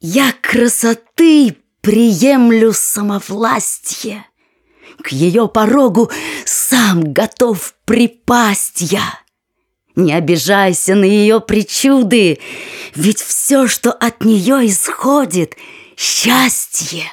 Я красоты приемлю самовластье, К ее порогу сам готов припасть я. Не обижайся на ее причуды, Ведь все, что от нее исходит, Счастье.